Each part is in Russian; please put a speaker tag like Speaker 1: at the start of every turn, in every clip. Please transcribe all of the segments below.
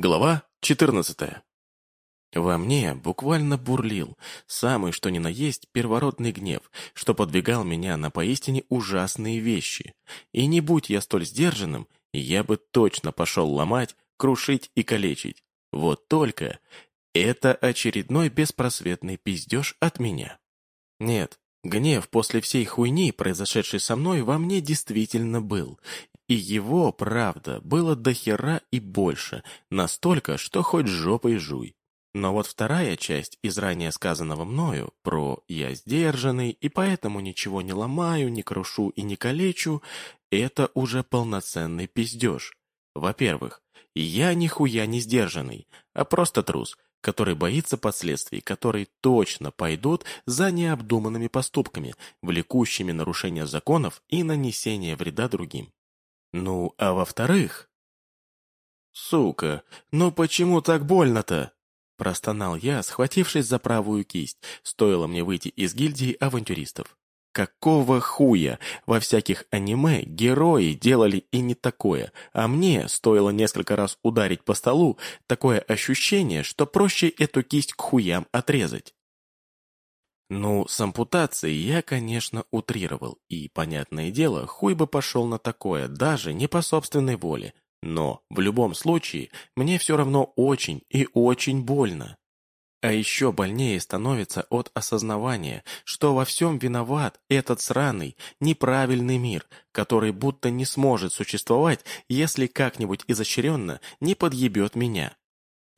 Speaker 1: Глава 14. Во мне буквально бурлил самый что ни на есть первородный гнев, что подвигал меня на поистине ужасные вещи. И не будь я столь сдержанным, я бы точно пошел ломать, крушить и калечить. Вот только это очередной беспросветный пиздеж от меня. Нет, гнев после всей хуйни, произошедшей со мной, во мне действительно был, и его, правда, было до хера и больше, настолько, что хоть жопой жуй. Но вот вторая часть из ранее сказанного мною про «я сдержанный и поэтому ничего не ломаю, не крушу и не калечу» это уже полноценный пиздеж. Во-первых, я нихуя не сдержанный, а просто трус, который боится последствий, которые точно пойдут за необдуманными поступками, влекущими нарушение законов и нанесение вреда другим. Ну, а во-вторых... «Сука, ну почему так больно-то?» Простонал я, схватившись за правую кисть, стоило мне выйти из гильдии авантюристов. Какого хуя? Во всяких аниме герои делали и не такое, а мне стоило несколько раз ударить по столу, такое ощущение, что проще эту кисть к хуям отрезать. Ну, с ампутацией я, конечно, утрировал, и, понятное дело, хуй бы пошел на такое, даже не по собственной воле. Но, в любом случае, мне все равно очень и очень больно. А еще больнее становится от осознавания, что во всем виноват этот сраный, неправильный мир, который будто не сможет существовать, если как-нибудь изощренно не подъебет меня.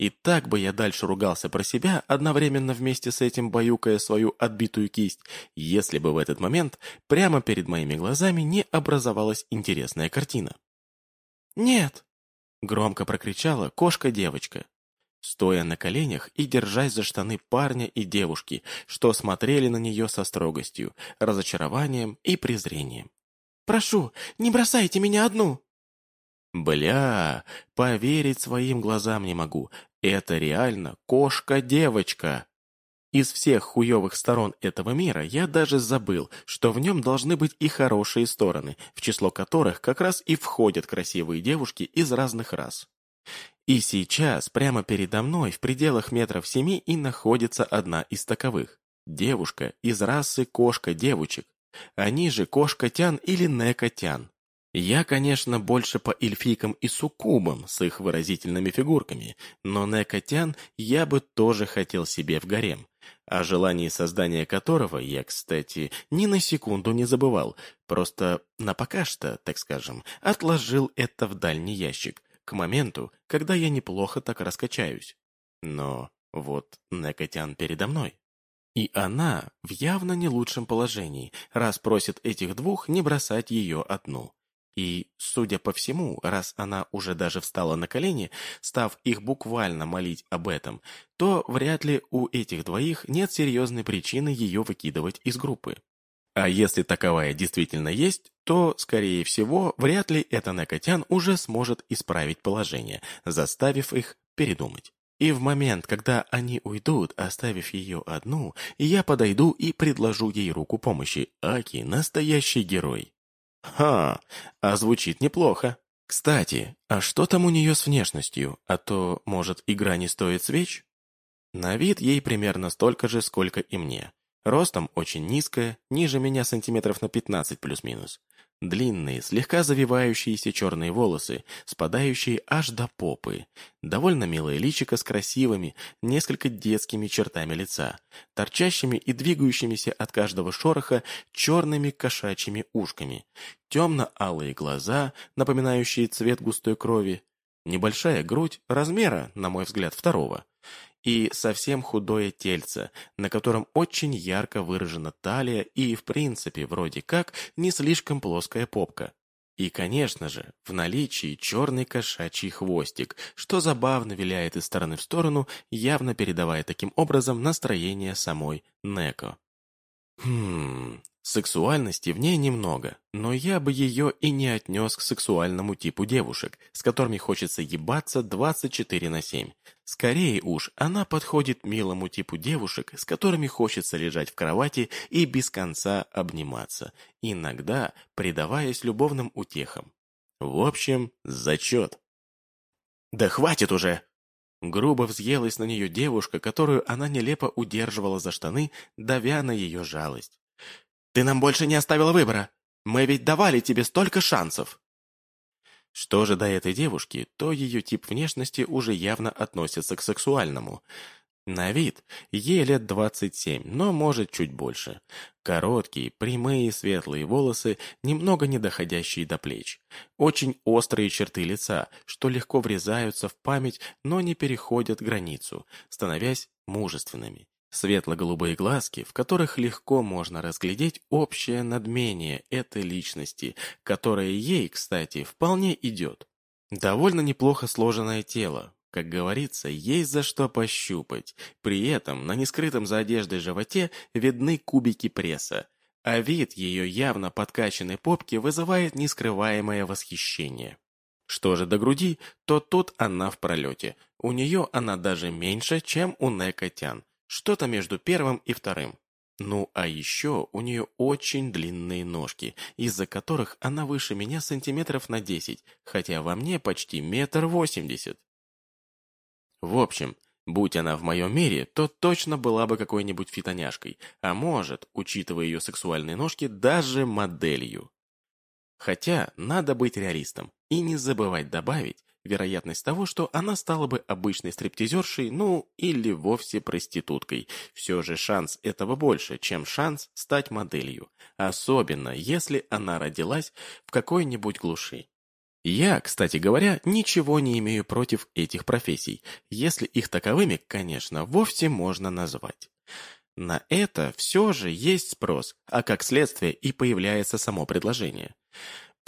Speaker 1: И так бы я дальше ругался про себя, одновременно вместе с этим баюкая свою отбитую кисть, если бы в этот момент прямо перед моими глазами не образовалась интересная картина. «Нет!» — громко прокричала кошка-девочка, стоя на коленях и держась за штаны парня и девушки, что смотрели на нее со строгостью, разочарованием и презрением. «Прошу, не бросайте меня одну!» Бля, поверить своим глазам не могу. Это реально кошка-девочка. Из всех хуевых сторон этого мира я даже забыл, что в нем должны быть и хорошие стороны, в число которых как раз и входят красивые девушки из разных рас. И сейчас прямо передо мной в пределах метров семи и находится одна из таковых. Девушка из расы кошка-девочек. Они же кошка-тян или некотян. Я, конечно, больше по эльфийкам и суккубам с их выразительными фигурками, но Некотян я бы тоже хотел себе в гарем, о желании создания которого я, кстати, ни на секунду не забывал, просто на пока что, так скажем, отложил это в дальний ящик, к моменту, когда я неплохо так раскачаюсь. Но вот Некотян передо мной. И она в явно не лучшем положении, раз просит этих двух не бросать ее одну. И, судя по всему, раз она уже даже встала на колени, став их буквально молить об этом, то вряд ли у этих двоих нет серьезной причины ее выкидывать из группы. А если таковая действительно есть, то, скорее всего, вряд ли эта Некотян уже сможет исправить положение, заставив их передумать. И в момент, когда они уйдут, оставив ее одну, я подойду и предложу ей руку помощи. Аки – настоящий герой. Ха, а звучит неплохо. Кстати, а что там у нее с внешностью? А то, может, игра не стоит свеч? На вид ей примерно столько же, сколько и мне. Ростом очень низкая, ниже меня сантиметров на 15 плюс-минус. Длинные, слегка завивающиеся черные волосы, спадающие аж до попы. Довольно милое личико с красивыми, несколько детскими чертами лица, торчащими и двигающимися от каждого шороха черными кошачьими ушками. Темно-алые глаза, напоминающие цвет густой крови. Небольшая грудь, размера, на мой взгляд, второго и совсем худое тельце, на котором очень ярко выражена талия и, в принципе, вроде как, не слишком плоская попка. И, конечно же, в наличии черный кошачий хвостик, что забавно виляет из стороны в сторону, явно передавая таким образом настроение самой Неко. Хм, Сексуальности в ней немного, но я бы ее и не отнес к сексуальному типу девушек, с которыми хочется ебаться 24 на 7. Скорее уж, она подходит милому типу девушек, с которыми хочется лежать в кровати и без конца обниматься, иногда предаваясь любовным утехам. В общем, зачет. «Да хватит уже!» Грубо взъелась на нее девушка, которую она нелепо удерживала за штаны, давя на ее жалость. «Ты нам больше не оставила выбора! Мы ведь давали тебе столько шансов!» Что же до этой девушки, то ее тип внешности уже явно относится к сексуальному – на вид ей лет 27, но может чуть больше. Короткие, прямые светлые волосы, немного не доходящие до плеч. Очень острые черты лица, что легко врезаются в память, но не переходят границу, становясь мужественными. Светло-голубые глазки, в которых легко можно разглядеть общее надмение этой личности, которое ей, кстати, вполне идет. Довольно неплохо сложенное тело, как говорится, есть за что пощупать. При этом на нескрытом за одеждой животе видны кубики пресса, а вид ее явно подкачанной попки вызывает нескрываемое восхищение. Что же до груди, то тут она в пролете. У нее она даже меньше, чем у Некотян. Что-то между первым и вторым. Ну, а еще у нее очень длинные ножки, из-за которых она выше меня сантиметров на десять, хотя во мне почти метр восемьдесят. В общем, будь она в моем мире, то точно была бы какой-нибудь фитоняшкой, а может, учитывая ее сексуальные ножки, даже моделью. Хотя надо быть реалистом и не забывать добавить вероятность того, что она стала бы обычной стриптизершей, ну, или вовсе проституткой. Все же шанс этого больше, чем шанс стать моделью, особенно если она родилась в какой-нибудь глуши. Я, кстати говоря, ничего не имею против этих профессий, если их таковыми, конечно, вовсе можно назвать. На это все же есть спрос, а как следствие и появляется само предложение.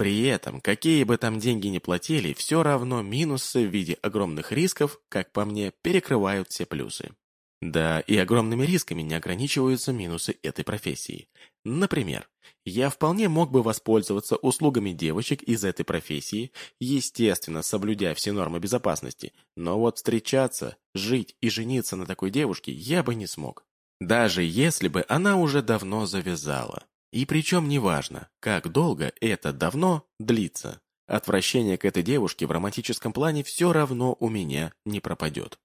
Speaker 1: При этом, какие бы там деньги ни платили, все равно минусы в виде огромных рисков, как по мне, перекрывают все плюсы. Да, и огромными рисками не ограничиваются минусы этой профессии. Например, я вполне мог бы воспользоваться услугами девочек из этой профессии, естественно, соблюдя все нормы безопасности, но вот встречаться, жить и жениться на такой девушке я бы не смог. Даже если бы она уже давно завязала. И причем неважно, как долго это давно длится. Отвращение к этой девушке в романтическом плане все равно у меня не пропадет.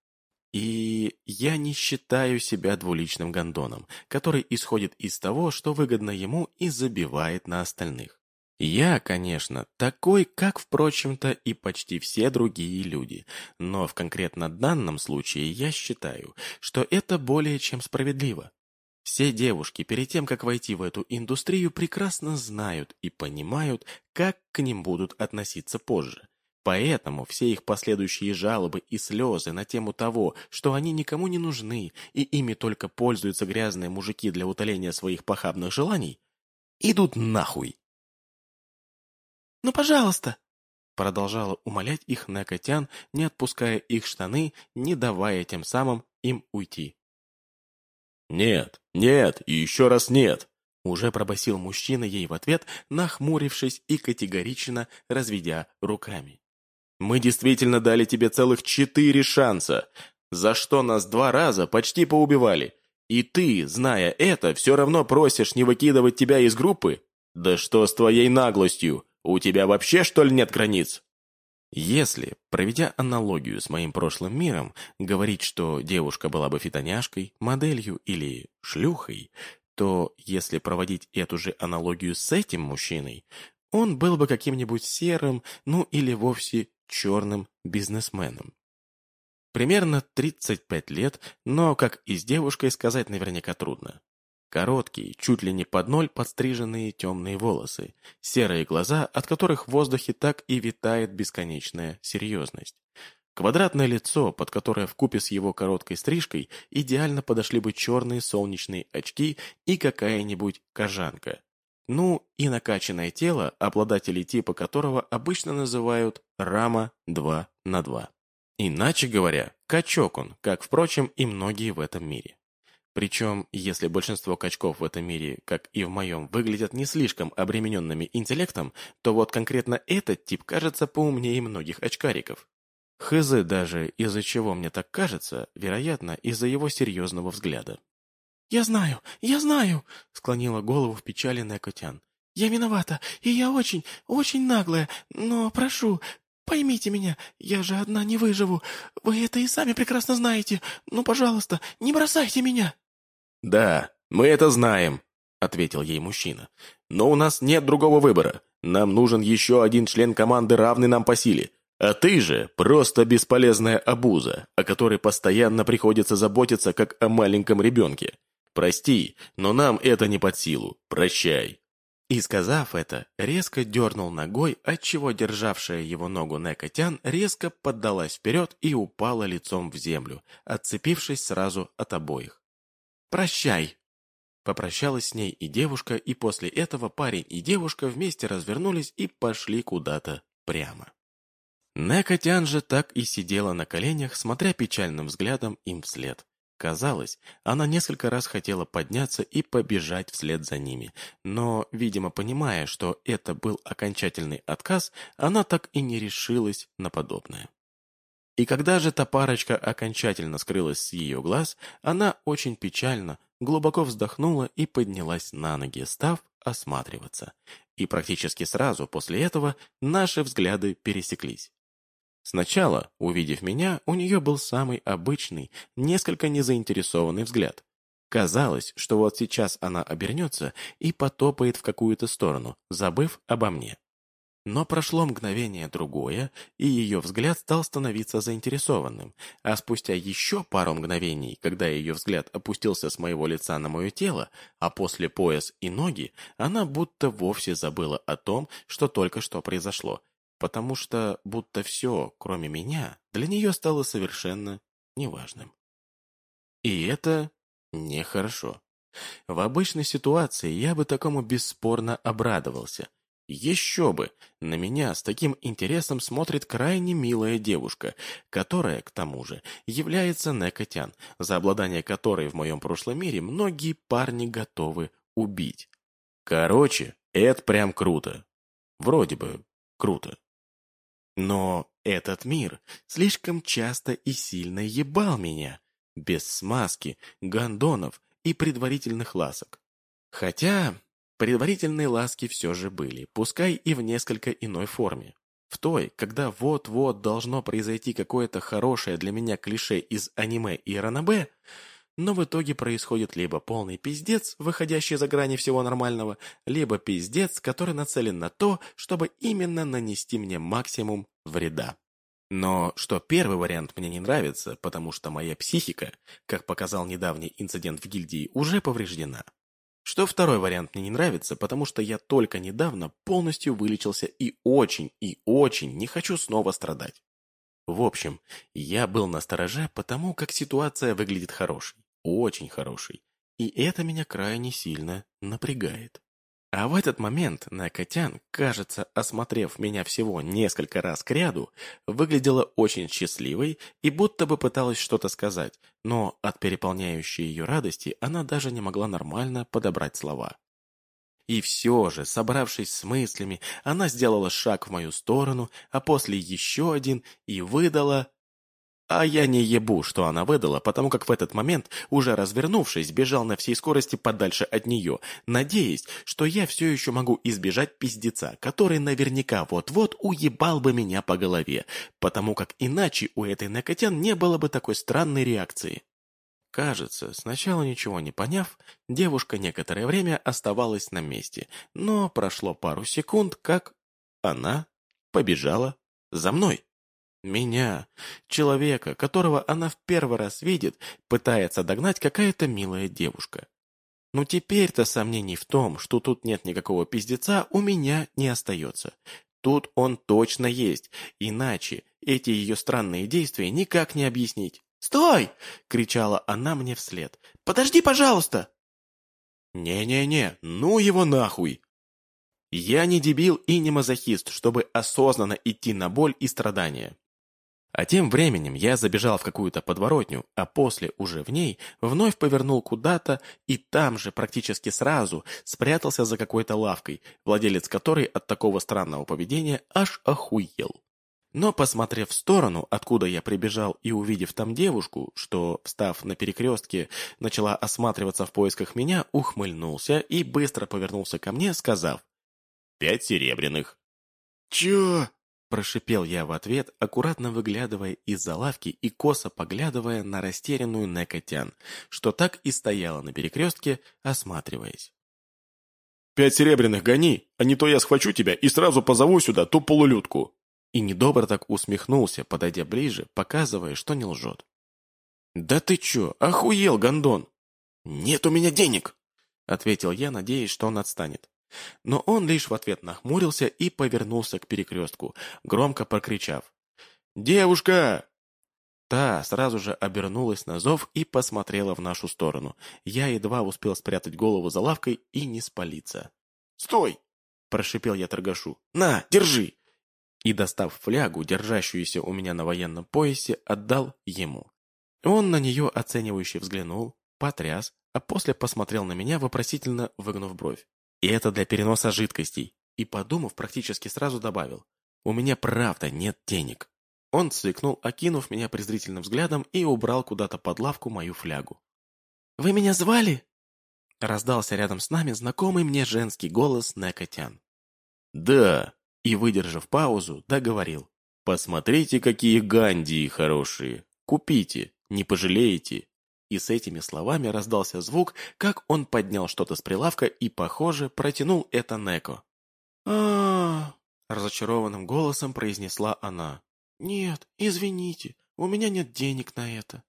Speaker 1: И я не считаю себя двуличным гондоном, который исходит из того, что выгодно ему и забивает на остальных. Я, конечно, такой, как, впрочем-то, и почти все другие люди, но в конкретно данном случае я считаю, что это более чем справедливо. Все девушки перед тем, как войти в эту индустрию, прекрасно знают и понимают, как к ним будут относиться позже. Поэтому все их последующие жалобы и слезы на тему того, что они никому не нужны и ими только пользуются грязные мужики для утоления своих похабных желаний, идут нахуй. «Ну, пожалуйста!» Продолжала умолять их Накотян, не отпуская их штаны, не давая тем самым им уйти. «Нет, нет и еще раз нет!» Уже пробасил мужчина ей в ответ, нахмурившись и категорично разведя руками. Мы действительно дали тебе целых четыре шанса, за что нас два раза почти поубивали. И ты, зная это, все равно просишь не выкидывать тебя из группы? Да что с твоей наглостью? У тебя вообще, что ли, нет границ? Если, проведя аналогию с моим прошлым миром, говорить, что девушка была бы фитоняшкой, моделью или шлюхой, то если проводить эту же аналогию с этим мужчиной, он был бы каким-нибудь серым, ну или вовсе черным бизнесменом. Примерно 35 лет, но, как и с девушкой, сказать наверняка трудно. Короткие, чуть ли не под ноль подстриженные темные волосы, серые глаза, от которых в воздухе так и витает бесконечная серьезность. Квадратное лицо, под которое в купе с его короткой стрижкой идеально подошли бы черные солнечные очки и какая-нибудь кожанка. Ну и накачанное тело, обладатели типа которого обычно называют рама 2 на 2. Иначе говоря, качок он, как, впрочем, и многие в этом мире. Причем, если большинство качков в этом мире, как и в моем, выглядят не слишком обремененными интеллектом, то вот конкретно этот тип кажется поумнее многих очкариков. Хз даже, из-за чего мне так кажется, вероятно, из-за его серьезного взгляда. «Я знаю, я знаю!» — склонила голову в печали Некотян. «Я виновата, и я очень, очень наглая, но прошу,
Speaker 2: Поймите меня, я же одна не выживу. Вы это и сами прекрасно знаете. Ну, пожалуйста, не бросайте меня!»
Speaker 1: «Да, мы это знаем», — ответил ей мужчина. «Но у нас нет другого выбора. Нам нужен еще один член команды, равный нам по силе. А ты же просто бесполезная обуза, о которой постоянно приходится заботиться, как о маленьком ребенке. Прости, но нам это не под силу. Прощай».
Speaker 2: И сказав это, резко дернул ногой, отчего державшая его ногу Некотян резко поддалась вперед и упала лицом в землю, отцепившись сразу от обоих. «Прощай!» Попрощалась с ней и девушка, и после этого парень и девушка вместе развернулись и пошли куда-то прямо. Некотян же так и сидела на коленях, смотря печальным взглядом им вслед. Казалось, она несколько раз хотела подняться и побежать вслед за ними, но, видимо, понимая, что это был окончательный отказ, она так и не решилась на подобное. И когда же та парочка окончательно скрылась с ее глаз, она очень печально, глубоко вздохнула и поднялась на ноги, став осматриваться. И практически сразу после этого наши взгляды пересеклись. Сначала, увидев меня, у нее был самый обычный, несколько незаинтересованный взгляд. Казалось, что вот сейчас она обернется и потопает в какую-то сторону, забыв обо мне. Но прошло мгновение другое, и ее взгляд стал становиться заинтересованным, а спустя еще пару мгновений, когда ее взгляд опустился с моего лица на мое тело, а после пояс и ноги, она будто вовсе забыла о том, что только что произошло, потому что будто все, кроме меня, для нее стало совершенно неважным. И это нехорошо. В обычной ситуации я бы такому бесспорно обрадовался. Еще бы! На меня с таким интересом смотрит крайне милая девушка, которая, к тому же, является Некотян, за обладание которой в моем прошлом мире многие парни готовы убить. Короче, это прям круто. Вроде бы круто. Но этот мир слишком часто и сильно ебал меня, без смазки, гондонов и предварительных ласок. Хотя предварительные ласки все же были, пускай и в несколько иной форме. В той, когда вот-вот должно произойти какое-то хорошее для меня клише из аниме и ранобе, но в итоге происходит либо полный пиздец, выходящий за грани всего нормального, либо пиздец, который нацелен на то, чтобы именно нанести мне максимум вреда. Но что первый вариант мне не нравится, потому что моя психика, как показал недавний инцидент в гильдии, уже повреждена. Что второй вариант мне не нравится, потому что я только недавно полностью вылечился и очень, и очень не хочу снова страдать. В общем, я был на стороже потому, как ситуация выглядит хорошей очень хороший, и это меня крайне сильно напрягает. А в этот момент Накотян, кажется, осмотрев меня всего несколько раз к ряду, выглядела очень счастливой и будто бы пыталась что-то сказать, но от переполняющей ее радости она даже не могла нормально подобрать слова. И все же, собравшись с мыслями, она сделала шаг в мою сторону, а после еще один и выдала а я не ебу, что она выдала, потому как в этот момент, уже развернувшись, бежал на всей скорости подальше от нее, надеясь, что я все еще могу избежать пиздеца, который наверняка вот-вот уебал бы меня по голове, потому как иначе у этой Накотян не было бы такой странной реакции. Кажется, сначала ничего не поняв, девушка некоторое время оставалась на месте, но прошло пару секунд, как она побежала за мной. Меня, человека, которого она в первый раз видит, пытается догнать какая-то милая девушка. Но теперь-то сомнений в том, что тут нет никакого пиздеца, у меня не остается. Тут он точно есть, иначе эти ее странные действия никак не объяснить. «Стой!» — кричала она мне вслед. «Подожди, пожалуйста!» «Не-не-не, ну его нахуй!» Я не дебил и не мазохист, чтобы осознанно идти на боль и страдания. А тем временем я забежал в какую-то подворотню, а после уже в ней вновь повернул куда-то и там же практически сразу спрятался за какой-то лавкой, владелец которой от такого странного поведения аж охуел. Но, посмотрев в сторону, откуда я прибежал и увидев там девушку, что, встав на перекрестке, начала осматриваться в поисках меня, ухмыльнулся и быстро повернулся ко мне, сказав «Пять серебряных». «Чё?»
Speaker 1: Прошипел я в ответ, аккуратно выглядывая из-за лавки и косо поглядывая на растерянную Некотян, что так и стояла на перекрестке, осматриваясь.
Speaker 2: «Пять серебряных гони, а не то я схвачу тебя и сразу позову сюда ту полулюдку!»
Speaker 1: И недобро так усмехнулся, подойдя ближе, показывая, что не лжет. «Да ты чё, охуел, гондон!» «Нет у меня денег!» — ответил я, надеясь, что он отстанет. Но он лишь в ответ нахмурился и повернулся к перекрестку, громко прокричав. «Девушка!» Та сразу же обернулась на зов и посмотрела в нашу сторону. Я едва успел спрятать голову за лавкой и не спалиться. «Стой!» – прошипел я торгашу. «На, держи!» И, достав флягу, держащуюся у меня на военном поясе, отдал ему. Он на нее оценивающе взглянул, потряс, а после посмотрел на меня, вопросительно выгнув бровь. И это для переноса жидкостей. И, подумав, практически сразу добавил. У меня правда нет денег. Он цыкнул, окинув меня презрительным взглядом и убрал куда-то под лавку мою флягу. «Вы меня звали?» Раздался рядом с нами знакомый мне женский голос Некотян.
Speaker 2: «Да», и, выдержав паузу, договорил. «Посмотрите, какие гандии хорошие! Купите, не пожалеете!»
Speaker 1: И с этими словами раздался звук, как он поднял что-то с прилавка и, похоже, протянул это Неко. а разочарованным голосом произнесла она. «Нет, извините, у меня нет денег на это».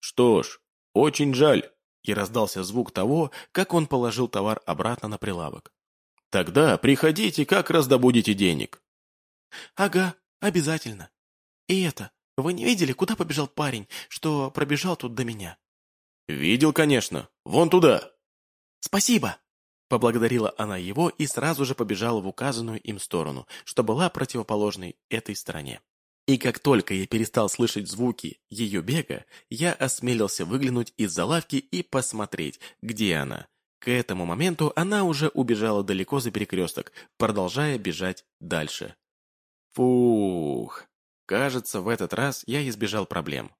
Speaker 2: «Что ж, очень жаль»,
Speaker 1: и раздался звук того, как он положил товар обратно на прилавок.
Speaker 2: «Тогда приходите, как раздобудете денег».
Speaker 1: «Ага, обязательно. И это, вы не видели, куда побежал парень, что пробежал тут до меня?»
Speaker 2: «Видел, конечно. Вон туда!»
Speaker 1: «Спасибо!» Поблагодарила она его и сразу же побежала в указанную им сторону, что была противоположной этой стороне. И как только я перестал слышать звуки ее бега, я осмелился выглянуть из-за лавки и посмотреть, где она. К этому моменту она уже убежала далеко за перекресток, продолжая бежать дальше. Фух, кажется, в этот раз я избежал проблем.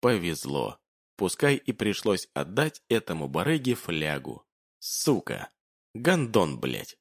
Speaker 1: Повезло. Пускай и пришлось отдать этому барыге флягу. Сука. Гандон, блядь.